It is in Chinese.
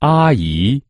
阿姨。